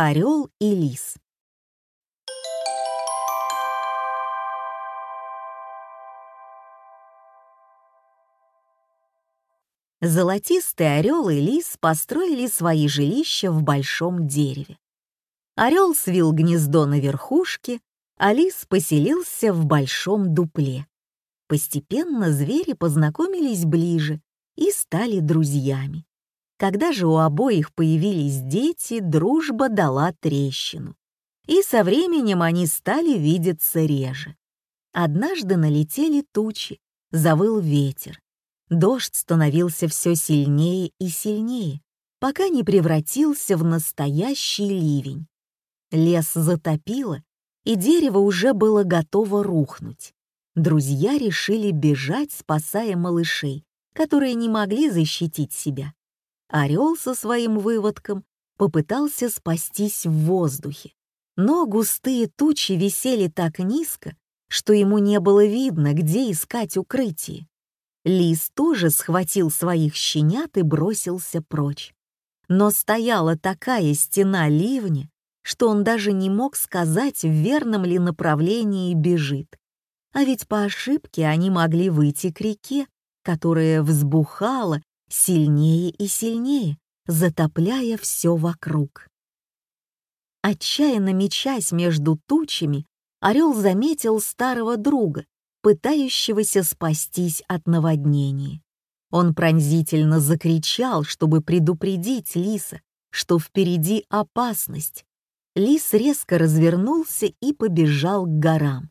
Орел и лис. Золотистый орел и лис построили свои жилища в большом дереве. Орел свил гнездо на верхушке, а лис поселился в большом дупле. Постепенно звери познакомились ближе и стали друзьями. Когда же у обоих появились дети, дружба дала трещину. И со временем они стали видеться реже. Однажды налетели тучи, завыл ветер. Дождь становился все сильнее и сильнее, пока не превратился в настоящий ливень. Лес затопило, и дерево уже было готово рухнуть. Друзья решили бежать, спасая малышей, которые не могли защитить себя. Орел со своим выводком попытался спастись в воздухе, но густые тучи висели так низко, что ему не было видно, где искать укрытие. Лис тоже схватил своих щенят и бросился прочь. Но стояла такая стена ливня, что он даже не мог сказать, в верном ли направлении бежит. А ведь по ошибке они могли выйти к реке, которая взбухала сильнее и сильнее, затопляя все вокруг. Отчаянно мечась между тучами, орел заметил старого друга, пытающегося спастись от наводнения. Он пронзительно закричал, чтобы предупредить лиса, что впереди опасность. Лис резко развернулся и побежал к горам.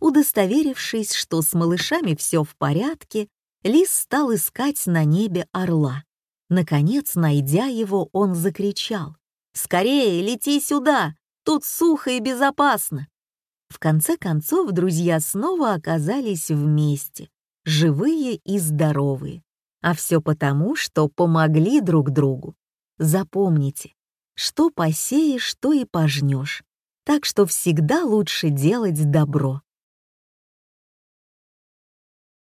Удостоверившись, что с малышами все в порядке, Лис стал искать на небе орла. Наконец, найдя его, он закричал. «Скорее, лети сюда! Тут сухо и безопасно!» В конце концов, друзья снова оказались вместе, живые и здоровые. А все потому, что помогли друг другу. Запомните, что посеешь, то и пожнешь. Так что всегда лучше делать добро.